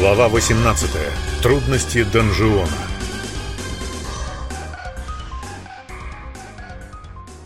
Глава 18. Трудности донжиона.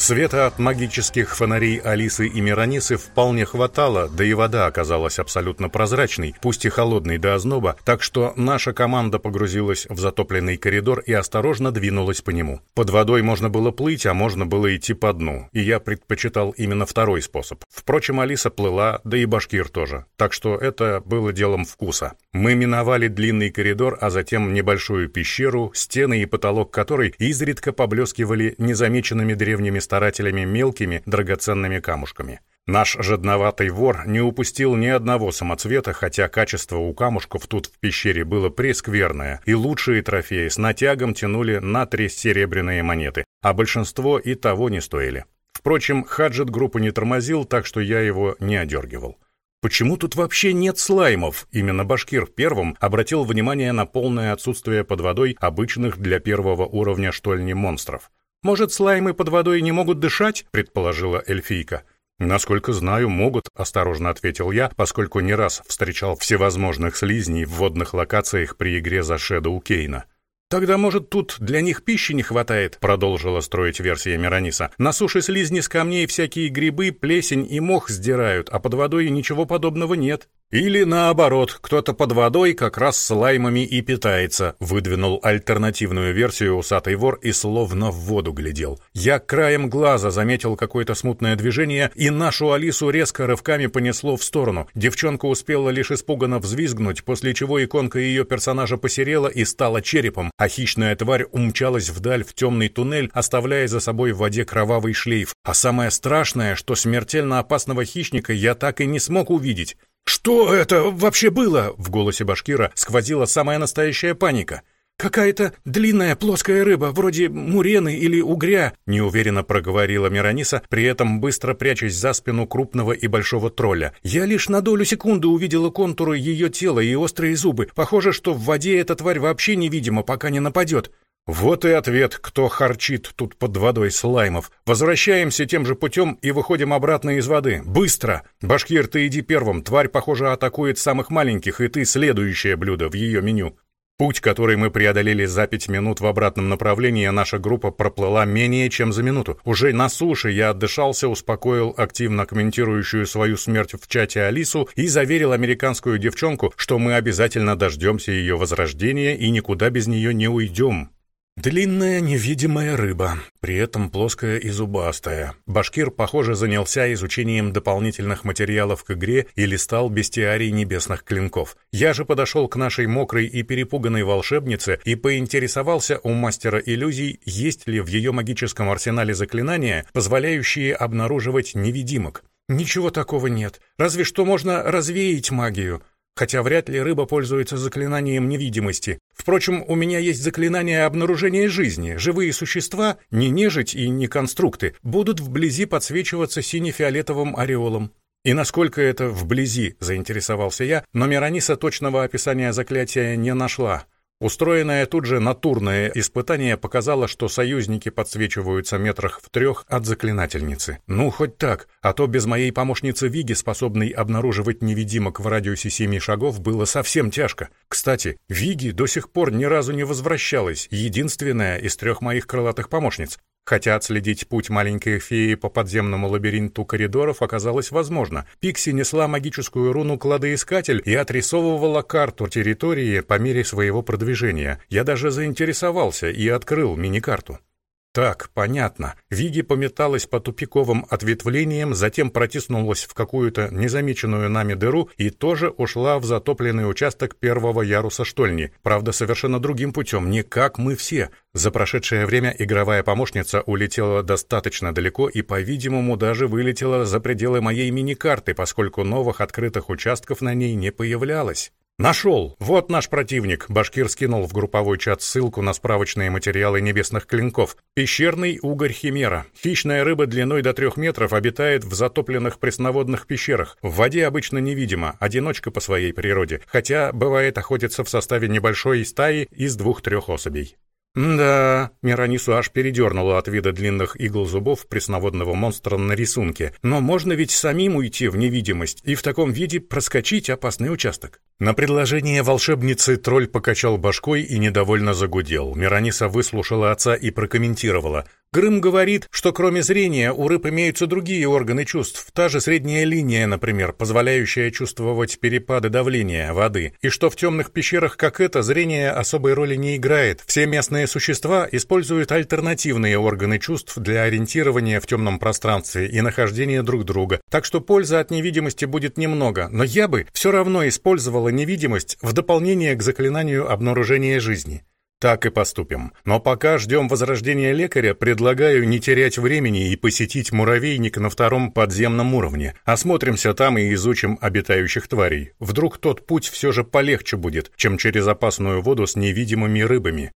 Света от магических фонарей Алисы и Миронисы вполне хватало, да и вода оказалась абсолютно прозрачной, пусть и холодной до озноба, так что наша команда погрузилась в затопленный коридор и осторожно двинулась по нему. Под водой можно было плыть, а можно было идти по дну, и я предпочитал именно второй способ. Впрочем, Алиса плыла, да и Башкир тоже, так что это было делом вкуса. Мы миновали длинный коридор, а затем небольшую пещеру, стены и потолок которой изредка поблескивали незамеченными древними старателями мелкими драгоценными камушками. Наш жадноватый вор не упустил ни одного самоцвета, хотя качество у камушков тут в пещере было прескверное, и лучшие трофеи с натягом тянули на три серебряные монеты, а большинство и того не стоили. Впрочем, Хаджет группу не тормозил, так что я его не одергивал. Почему тут вообще нет слаймов? Именно Башкир первым обратил внимание на полное отсутствие под водой обычных для первого уровня штольни монстров. «Может, слаймы под водой не могут дышать?» — предположила эльфийка. «Насколько знаю, могут», — осторожно ответил я, поскольку не раз встречал всевозможных слизней в водных локациях при игре за Шэдоу Кейна. «Тогда, может, тут для них пищи не хватает?» — продолжила строить версия Мирониса. «На суше слизни с камней всякие грибы, плесень и мох сдирают, а под водой ничего подобного нет». «Или наоборот, кто-то под водой как раз слаймами и питается», выдвинул альтернативную версию усатый вор и словно в воду глядел. Я краем глаза заметил какое-то смутное движение, и нашу Алису резко рывками понесло в сторону. Девчонка успела лишь испуганно взвизгнуть, после чего иконка ее персонажа посерела и стала черепом, а хищная тварь умчалась вдаль в темный туннель, оставляя за собой в воде кровавый шлейф. А самое страшное, что смертельно опасного хищника я так и не смог увидеть. «Что это вообще было?» — в голосе Башкира сквозила самая настоящая паника. «Какая-то длинная плоская рыба, вроде мурены или угря», — неуверенно проговорила Мирониса, при этом быстро прячась за спину крупного и большого тролля. «Я лишь на долю секунды увидела контуры ее тела и острые зубы. Похоже, что в воде эта тварь вообще невидима, пока не нападет. Вот и ответ, кто харчит тут под водой слаймов. Возвращаемся тем же путем и выходим обратно из воды. Быстро! Башкир, ты иди первым. Тварь, похоже, атакует самых маленьких, и ты следующее блюдо в ее меню. Путь, который мы преодолели за пять минут в обратном направлении, наша группа проплыла менее чем за минуту. Уже на суше я отдышался, успокоил активно комментирующую свою смерть в чате Алису и заверил американскую девчонку, что мы обязательно дождемся ее возрождения и никуда без нее не уйдем. Длинная невидимая рыба, при этом плоская и зубастая. Башкир, похоже, занялся изучением дополнительных материалов к игре и листал бестиарий небесных клинков. Я же подошел к нашей мокрой и перепуганной волшебнице и поинтересовался у мастера иллюзий, есть ли в ее магическом арсенале заклинания, позволяющие обнаруживать невидимок. Ничего такого нет. Разве что можно развеять магию. Хотя вряд ли рыба пользуется заклинанием невидимости. Впрочем, у меня есть заклинание обнаружения жизни. Живые существа, не нежить и не конструкты, будут вблизи подсвечиваться сине-фиолетовым ореолом. И насколько это вблизи, заинтересовался я, но Мирониса точного описания заклятия не нашла. Устроенное тут же натурное испытание показало, что союзники подсвечиваются метрах в трех от заклинательницы. Ну, хоть так, а то без моей помощницы Виги, способной обнаруживать невидимок в радиусе семи шагов, было совсем тяжко. Кстати, Виги до сих пор ни разу не возвращалась, единственная из трех моих крылатых помощниц. Хотя отследить путь маленькой феи по подземному лабиринту коридоров оказалось возможно. Пикси несла магическую руну «Кладоискатель» и отрисовывала карту территории по мере своего продвижения. Я даже заинтересовался и открыл мини-карту. Так, понятно. Виги пометалась по тупиковым ответвлениям, затем протиснулась в какую-то незамеченную нами дыру и тоже ушла в затопленный участок первого яруса штольни. Правда, совершенно другим путем, не как мы все. За прошедшее время игровая помощница улетела достаточно далеко и, по-видимому, даже вылетела за пределы моей мини-карты, поскольку новых открытых участков на ней не появлялось. «Нашел! Вот наш противник!» Башкир скинул в групповой чат ссылку на справочные материалы небесных клинков. «Пещерный угорь Химера. Хищная рыба длиной до трех метров обитает в затопленных пресноводных пещерах. В воде обычно невидимо, одиночка по своей природе, хотя бывает охотится в составе небольшой стаи из двух-трех особей». Да, Миронису аж передернуло от вида длинных игл зубов пресноводного монстра на рисунке. Но можно ведь самим уйти в невидимость и в таком виде проскочить опасный участок. На предложение волшебницы тролль покачал башкой и недовольно загудел. Мирониса выслушала отца и прокомментировала. Грым говорит, что кроме зрения у рыб имеются другие органы чувств, та же средняя линия, например, позволяющая чувствовать перепады давления воды, и что в темных пещерах, как это, зрение особой роли не играет. Все местные существа используют альтернативные органы чувств для ориентирования в темном пространстве и нахождения друг друга, так что пользы от невидимости будет немного, но я бы все равно использовала невидимость в дополнение к заклинанию обнаружения жизни. Так и поступим. Но пока ждем возрождения лекаря, предлагаю не терять времени и посетить муравейник на втором подземном уровне. Осмотримся там и изучим обитающих тварей. Вдруг тот путь все же полегче будет, чем через опасную воду с невидимыми рыбами.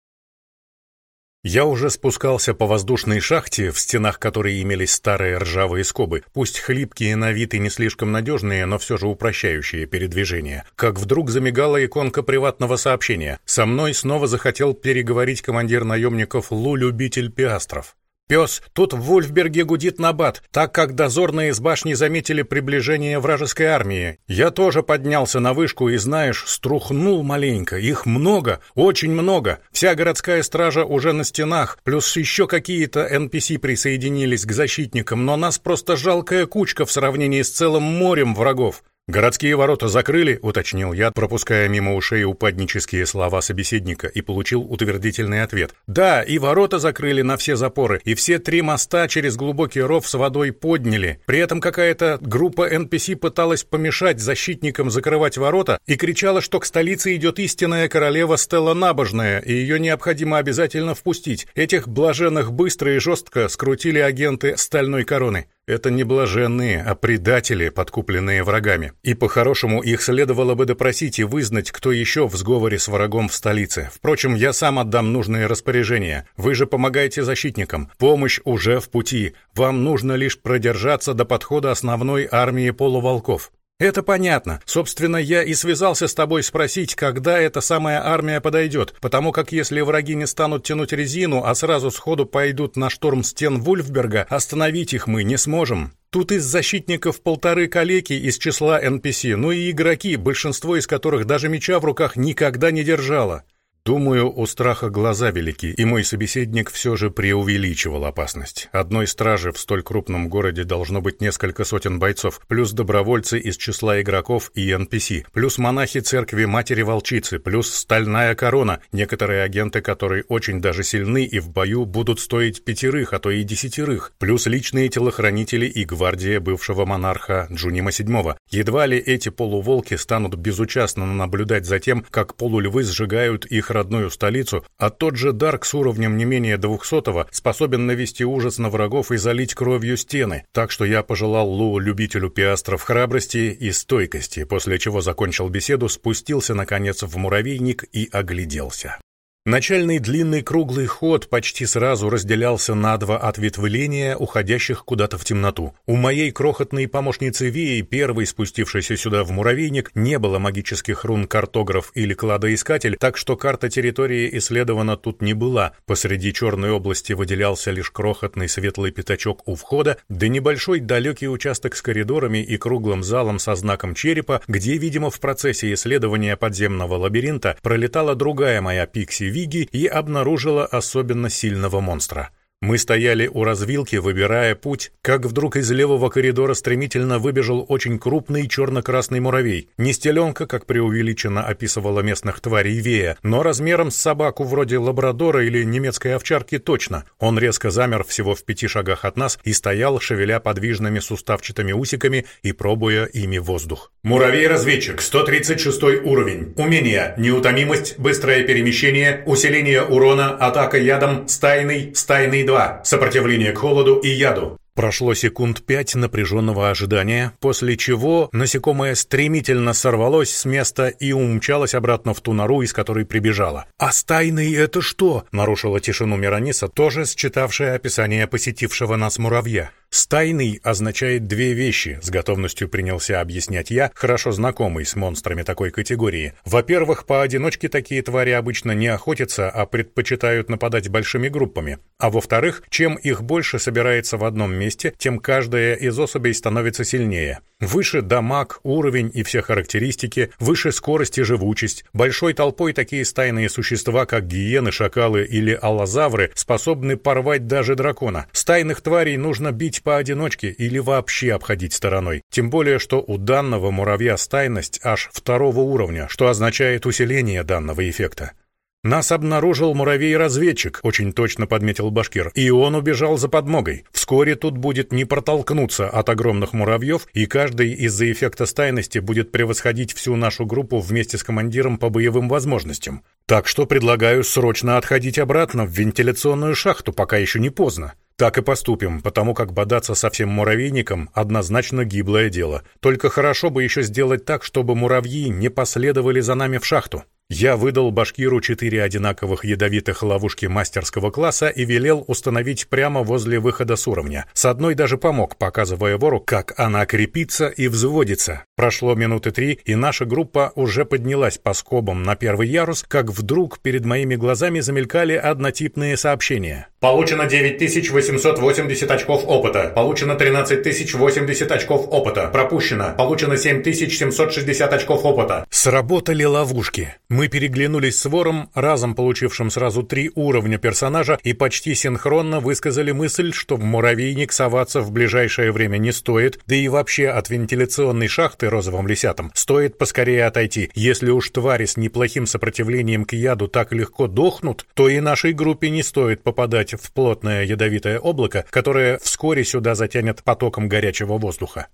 Я уже спускался по воздушной шахте, в стенах которой имелись старые ржавые скобы, пусть хлипкие на вид и не слишком надежные, но все же упрощающие передвижение. Как вдруг замигала иконка приватного сообщения. Со мной снова захотел переговорить командир наемников Лу Любитель Пиастров. Пес, тут в Вольфберге гудит набат, так как дозорные из башни заметили приближение вражеской армии. Я тоже поднялся на вышку и, знаешь, струхнул маленько. Их много, очень много. Вся городская стража уже на стенах, плюс еще какие-то NPC присоединились к защитникам, но нас просто жалкая кучка в сравнении с целым морем врагов. «Городские ворота закрыли», — уточнил я, пропуская мимо ушей упаднические слова собеседника, и получил утвердительный ответ. «Да, и ворота закрыли на все запоры, и все три моста через глубокий ров с водой подняли. При этом какая-то группа NPC пыталась помешать защитникам закрывать ворота и кричала, что к столице идет истинная королева Стелла Набожная, и ее необходимо обязательно впустить. Этих блаженных быстро и жестко скрутили агенты Стальной Короны. Это не блаженные, а предатели, подкупленные врагами. И по-хорошему их следовало бы допросить и вызнать, кто еще в сговоре с врагом в столице. Впрочем, я сам отдам нужные распоряжения. Вы же помогаете защитникам. Помощь уже в пути. Вам нужно лишь продержаться до подхода основной армии полуволков. «Это понятно. Собственно, я и связался с тобой спросить, когда эта самая армия подойдет, потому как если враги не станут тянуть резину, а сразу сходу пойдут на штурм стен Вульфберга, остановить их мы не сможем». Тут из защитников полторы калеки из числа NPC, ну и игроки, большинство из которых даже меча в руках никогда не держало. Думаю, у страха глаза велики, и мой собеседник все же преувеличивал опасность. Одной стражи в столь крупном городе должно быть несколько сотен бойцов, плюс добровольцы из числа игроков и NPC, плюс монахи церкви Матери-Волчицы, плюс Стальная Корона, некоторые агенты, которые очень даже сильны и в бою будут стоить пятерых, а то и десятерых, плюс личные телохранители и гвардия бывшего монарха Джунима VII. Едва ли эти полуволки станут безучастно наблюдать за тем, как полульвы сжигают их родную столицу, а тот же Дарк с уровнем не менее 200-го способен навести ужас на врагов и залить кровью стены, так что я пожелал Лу, любителю пиастров, храбрости и стойкости, после чего закончил беседу, спустился, наконец, в муравейник и огляделся. Начальный длинный круглый ход почти сразу разделялся на два ответвления, уходящих куда-то в темноту. У моей крохотной помощницы Вии, первой спустившейся сюда в муравейник, не было магических рун картограф или кладоискатель, так что карта территории исследована тут не была. Посреди черной области выделялся лишь крохотный светлый пятачок у входа, да небольшой далекий участок с коридорами и круглым залом со знаком черепа, где, видимо, в процессе исследования подземного лабиринта пролетала другая моя пикси Виги и обнаружила особенно сильного монстра. Мы стояли у развилки, выбирая путь, как вдруг из левого коридора стремительно выбежал очень крупный черно-красный муравей. Не стеленка, как преувеличенно описывала местных тварей Вея, но размером с собаку вроде лабрадора или немецкой овчарки точно. Он резко замер всего в пяти шагах от нас и стоял, шевеля подвижными суставчатыми усиками и пробуя ими воздух. Муравей-разведчик, 136 уровень. Умения, неутомимость, быстрое перемещение, усиление урона, атака ядом, стайный, стайный 2. Сопротивление к холоду и яду. Прошло секунд пять напряженного ожидания, после чего насекомое стремительно сорвалось с места и умчалось обратно в ту нору, из которой прибежало. «А стайный это что?» — нарушила тишину Мирониса, тоже считавшая описание посетившего нас муравья. «Стайный» означает две вещи, с готовностью принялся объяснять я, хорошо знакомый с монстрами такой категории. Во-первых, поодиночке такие твари обычно не охотятся, а предпочитают нападать большими группами. А во-вторых, чем их больше собирается в одном месте, тем каждая из особей становится сильнее. Выше дамаг, уровень и все характеристики, выше скорость и живучесть. Большой толпой такие стайные существа, как гиены, шакалы или аллозавры, способны порвать даже дракона. Стайных тварей нужно бить поодиночке или вообще обходить стороной. Тем более, что у данного муравья стайность аж второго уровня, что означает усиление данного эффекта. «Нас обнаружил муравей-разведчик», — очень точно подметил Башкир, и он убежал за подмогой. Вскоре тут будет не протолкнуться от огромных муравьев, и каждый из-за эффекта стайности будет превосходить всю нашу группу вместе с командиром по боевым возможностям. Так что предлагаю срочно отходить обратно в вентиляционную шахту, пока еще не поздно. Так и поступим, потому как бодаться со всем муравейником однозначно гиблое дело. Только хорошо бы еще сделать так, чтобы муравьи не последовали за нами в шахту. Я выдал Башкиру четыре одинаковых ядовитых ловушки мастерского класса и велел установить прямо возле выхода с уровня. С одной даже помог, показывая вору, как она крепится и взводится. Прошло минуты три, и наша группа уже поднялась по скобам на первый ярус, как вдруг перед моими глазами замелькали однотипные сообщения. Получено 9880 очков опыта. Получено 13080 очков опыта. Пропущено. Получено 7760 очков опыта. Сработали ловушки. Переглянулись с вором, разом получившим сразу три уровня персонажа, и почти синхронно высказали мысль, что в муравейник соваться в ближайшее время не стоит, да и вообще от вентиляционной шахты розовым лисятам стоит поскорее отойти. Если уж твари с неплохим сопротивлением к яду так легко дохнут, то и нашей группе не стоит попадать в плотное ядовитое облако, которое вскоре сюда затянет потоком горячего воздуха.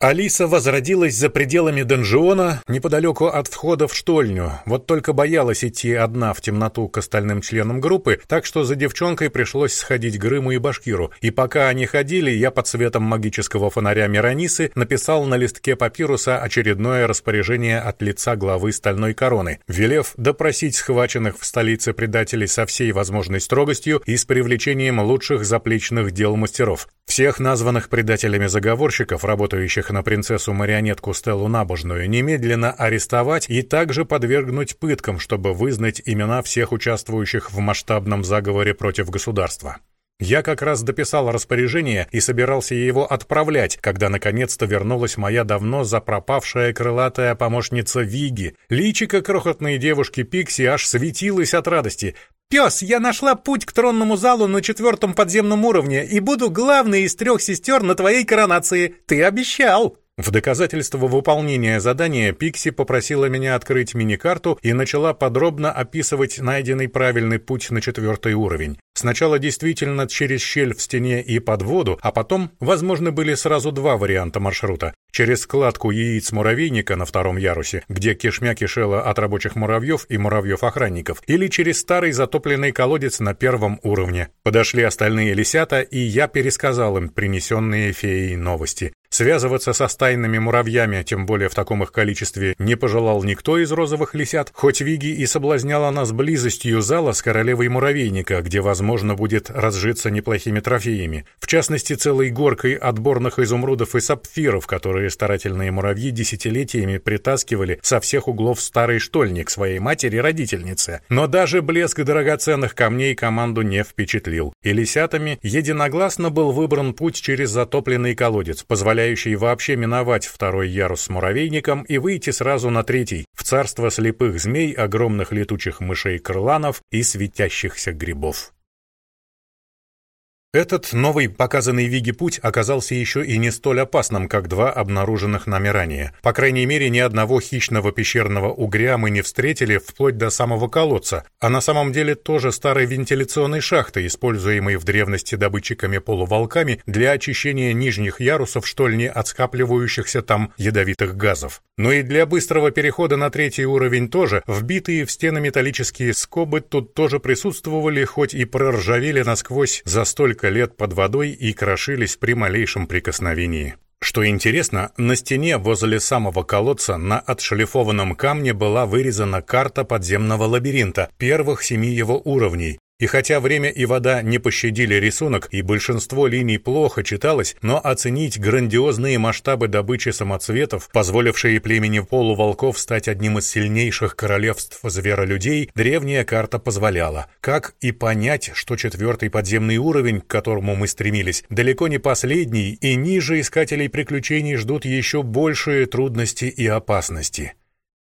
Алиса возродилась за пределами донжиона, неподалеку от входа в штольню, вот только боялась идти одна в темноту к остальным членам группы, так что за девчонкой пришлось сходить Грыму и Башкиру, и пока они ходили, я под светом магического фонаря Миронисы написал на листке папируса очередное распоряжение от лица главы Стальной Короны, велев допросить схваченных в столице предателей со всей возможной строгостью и с привлечением лучших заплечных дел мастеров. Всех названных предателями заговорщиков, работающих на принцессу-марионетку Стеллу Набожную, немедленно арестовать и также подвергнуть пыткам, чтобы вызнать имена всех участвующих в масштабном заговоре против государства. Я как раз дописал распоряжение и собирался его отправлять, когда наконец-то вернулась моя давно запропавшая крылатая помощница Виги. Личико крохотной девушки Пикси аж светилось от радости. «Пес, я нашла путь к тронному залу на четвертом подземном уровне и буду главной из трех сестер на твоей коронации. Ты обещал!» В доказательство выполнения задания Пикси попросила меня открыть мини-карту и начала подробно описывать найденный правильный путь на четвертый уровень. Сначала действительно через щель в стене и под воду, а потом, возможно, были сразу два варианта маршрута. Через складку яиц муравейника на втором ярусе, где кишмя кишела от рабочих муравьев и муравьев-охранников, или через старый затопленный колодец на первом уровне. Подошли остальные лисята, и я пересказал им принесенные феей новости. Связываться со стайными муравьями, тем более в таком их количестве, не пожелал никто из розовых лисят, хоть Виги и соблазняла нас близостью зала с королевой муравейника, где, возможно, будет разжиться неплохими трофеями, в частности, целой горкой отборных изумрудов и сапфиров, которые старательные муравьи десятилетиями притаскивали со всех углов старой штольник своей матери-родительнице. Но даже блеск драгоценных камней команду не впечатлил, и лисятами единогласно был выбран путь через затопленный колодец, позволяя позволяющий вообще миновать второй ярус с муравейником и выйти сразу на третий, в царство слепых змей, огромных летучих мышей-крыланов и светящихся грибов. Этот новый показанный Виги путь оказался еще и не столь опасным, как два обнаруженных нами ранее. По крайней мере, ни одного хищного пещерного угря мы не встретили вплоть до самого колодца, а на самом деле тоже старой вентиляционной шахты, используемой в древности добытчиками-полуволками для очищения нижних ярусов штольни от скапливающихся там ядовитых газов. Но и для быстрого перехода на третий уровень тоже вбитые в стены металлические скобы тут тоже присутствовали, хоть и проржавели насквозь за столь несколько лет под водой и крошились при малейшем прикосновении. Что интересно, на стене возле самого колодца на отшлифованном камне была вырезана карта подземного лабиринта первых семи его уровней, и хотя время и вода не пощадили рисунок, и большинство линий плохо читалось, но оценить грандиозные масштабы добычи самоцветов, позволившие племени полуволков стать одним из сильнейших королевств зверолюдей, древняя карта позволяла. Как и понять, что четвертый подземный уровень, к которому мы стремились, далеко не последний, и ниже искателей приключений ждут еще большие трудности и опасности.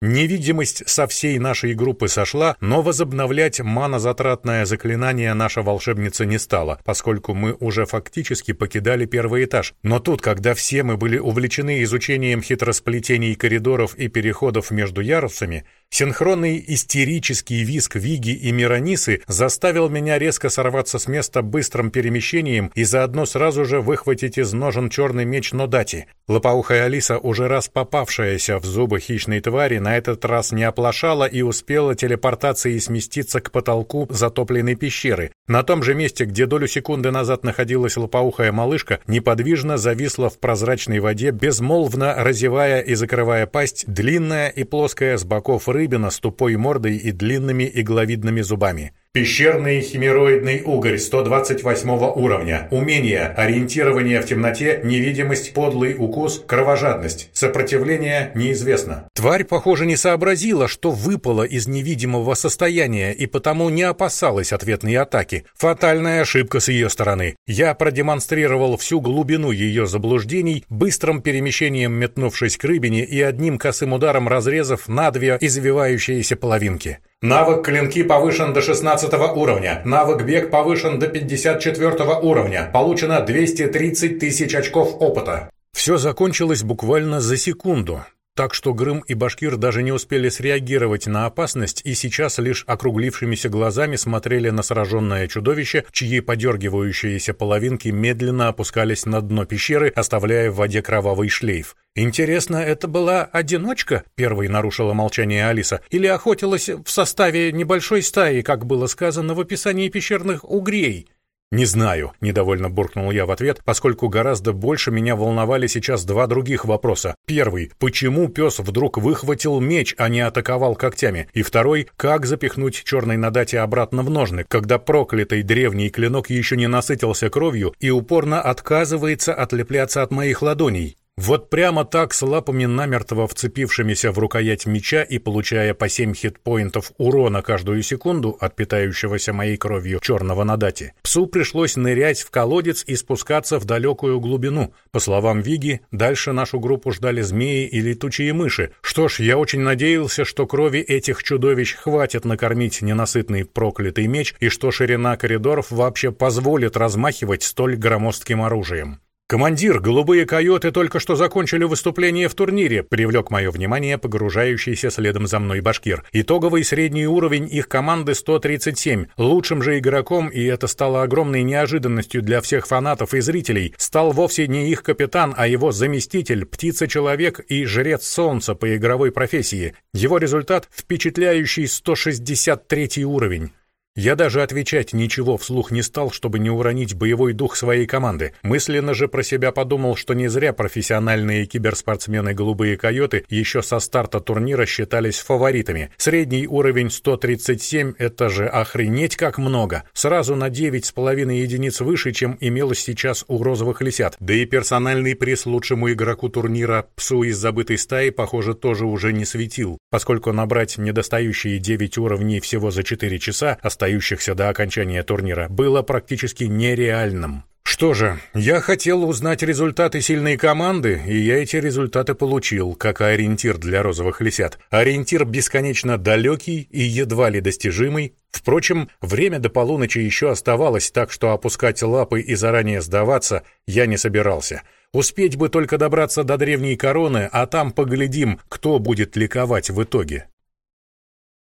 Невидимость со всей нашей группы сошла, но возобновлять манозатратное заклинание наша волшебница не стала, поскольку мы уже фактически покидали первый этаж. Но тут, когда все мы были увлечены изучением хитросплетений коридоров и переходов между ярусами, Синхронный истерический визг Виги и Миронисы заставил меня резко сорваться с места быстрым перемещением и заодно сразу же выхватить из ножен черный меч Нодати. Лопоухая Алиса, уже раз попавшаяся в зубы хищной твари, на этот раз не оплошала и успела телепортацией сместиться к потолку затопленной пещеры. На том же месте, где долю секунды назад находилась лопоухая малышка, неподвижно зависла в прозрачной воде, безмолвно разевая и закрывая пасть, длинная и плоская с боков рыб, рыбина с тупой мордой и длинными игловидными зубами. Пещерный химероидный угорь 128 уровня. Умение, ориентирование в темноте, невидимость, подлый укус, кровожадность. Сопротивление неизвестно. Тварь, похоже, не сообразила, что выпала из невидимого состояния и потому не опасалась ответной атаки. Фатальная ошибка с ее стороны. Я продемонстрировал всю глубину ее заблуждений, быстрым перемещением метнувшись к рыбине и одним косым ударом разрезав на две извивающиеся половинки. Навык клинки повышен до 16 уровня. Навык бег повышен до 54 уровня. Получено 230 тысяч очков опыта. Все закончилось буквально за секунду. Так что Грым и Башкир даже не успели среагировать на опасность и сейчас лишь округлившимися глазами смотрели на сраженное чудовище, чьи подергивающиеся половинки медленно опускались на дно пещеры, оставляя в воде кровавый шлейф. «Интересно, это была одиночка?» — первой нарушила молчание Алиса. «Или охотилась в составе небольшой стаи, как было сказано в описании пещерных угрей?» «Не знаю», — недовольно буркнул я в ответ, поскольку гораздо больше меня волновали сейчас два других вопроса. Первый — почему пес вдруг выхватил меч, а не атаковал когтями? И второй — как запихнуть черной надати обратно в ножны, когда проклятый древний клинок еще не насытился кровью и упорно отказывается отлепляться от моих ладоней? Вот прямо так, с лапами намертво вцепившимися в рукоять меча и получая по 7 хитпоинтов урона каждую секунду от питающегося моей кровью черного на дате, псу пришлось нырять в колодец и спускаться в далекую глубину. По словам Виги, дальше нашу группу ждали змеи и летучие мыши. Что ж, я очень надеялся, что крови этих чудовищ хватит накормить ненасытный проклятый меч и что ширина коридоров вообще позволит размахивать столь громоздким оружием. «Командир, голубые койоты только что закончили выступление в турнире», привлек мое внимание погружающийся следом за мной башкир. Итоговый средний уровень их команды 137. Лучшим же игроком, и это стало огромной неожиданностью для всех фанатов и зрителей, стал вовсе не их капитан, а его заместитель, птица-человек и жрец солнца по игровой профессии. Его результат — впечатляющий 163 уровень. Я даже отвечать ничего вслух не стал, чтобы не уронить боевой дух своей команды. Мысленно же про себя подумал, что не зря профессиональные киберспортсмены «Голубые койоты» еще со старта турнира считались фаворитами. Средний уровень 137 — это же охренеть как много. Сразу на 9,5 единиц выше, чем имелось сейчас у розовых лисят. Да и персональный приз лучшему игроку турнира «Псу из забытой стаи», похоже, тоже уже не светил, поскольку набрать недостающие 9 уровней всего за 4 часа — остающихся до окончания турнира, было практически нереальным. Что же, я хотел узнать результаты сильной команды, и я эти результаты получил, как ориентир для розовых лисят. Ориентир бесконечно далекий и едва ли достижимый. Впрочем, время до полуночи еще оставалось, так что опускать лапы и заранее сдаваться я не собирался. Успеть бы только добраться до древней короны, а там поглядим, кто будет ликовать в итоге.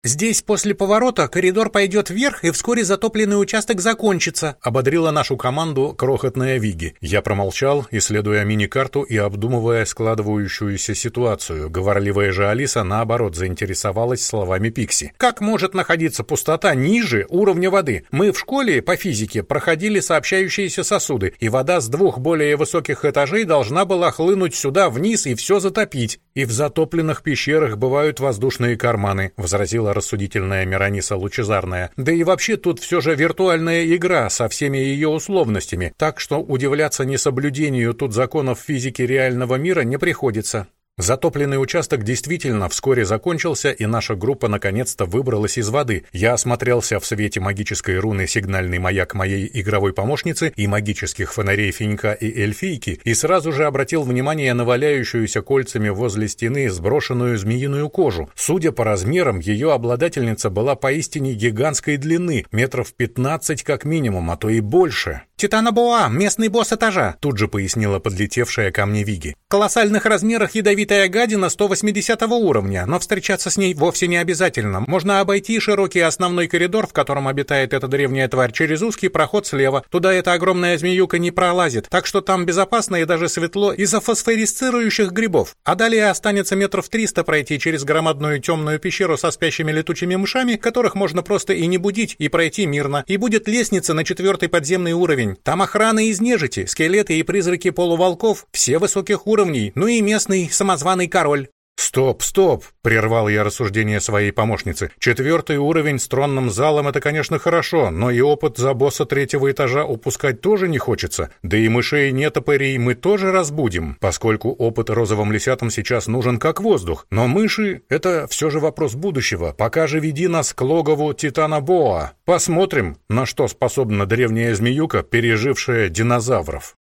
«Здесь после поворота коридор пойдет вверх, и вскоре затопленный участок закончится», — ободрила нашу команду крохотная Виги. Я промолчал, исследуя мини-карту и обдумывая складывающуюся ситуацию. Говорливая же Алиса, наоборот, заинтересовалась словами Пикси. «Как может находиться пустота ниже уровня воды? Мы в школе по физике проходили сообщающиеся сосуды, и вода с двух более высоких этажей должна была хлынуть сюда вниз и все затопить. И в затопленных пещерах бывают воздушные карманы», — возразила рассудительная Мирониса Лучезарная. Да и вообще тут все же виртуальная игра со всеми ее условностями, так что удивляться несоблюдению тут законов физики реального мира не приходится. Затопленный участок действительно вскоре закончился, и наша группа наконец-то выбралась из воды. Я осмотрелся в свете магической руны сигнальный маяк моей игровой помощницы и магических фонарей Финька и Эльфийки, и сразу же обратил внимание на валяющуюся кольцами возле стены сброшенную змеиную кожу. Судя по размерам, ее обладательница была поистине гигантской длины, метров 15 как минимум, а то и больше. «Титанобоа, местный босс этажа», тут же пояснила подлетевшая ко мне Виги. «В колоссальных размерах ядовитая гадина 180 уровня, но встречаться с ней вовсе не обязательно. Можно обойти широкий основной коридор, в котором обитает эта древняя тварь, через узкий проход слева. Туда эта огромная змеюка не пролазит, так что там безопасно и даже светло из-за фосфорисцирующих грибов. А далее останется метров 300 пройти через громадную темную пещеру со спящими летучими мышами, которых можно просто и не будить, и пройти мирно. И будет лестница на четвертый подземный уровень. Там охрана из нежити, скелеты и призраки полуволков, все высоких уровней, ну и местный самозваный король. «Стоп, стоп!» — прервал я рассуждение своей помощницы. «Четвертый уровень с тронным залом — это, конечно, хорошо, но и опыт за босса третьего этажа упускать тоже не хочется. Да и мышей нетопырей мы тоже разбудим, поскольку опыт розовым лисятам сейчас нужен как воздух. Но мыши — это все же вопрос будущего. Пока же веди нас к логову Титана Боа. Посмотрим, на что способна древняя змеюка, пережившая динозавров».